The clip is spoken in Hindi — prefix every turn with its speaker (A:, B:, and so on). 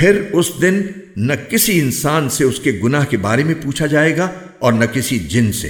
A: फिर उस दिन न किसी इंसान से उसके गुनाह के बारे में पूछा जाएगा और न किसी जिन से।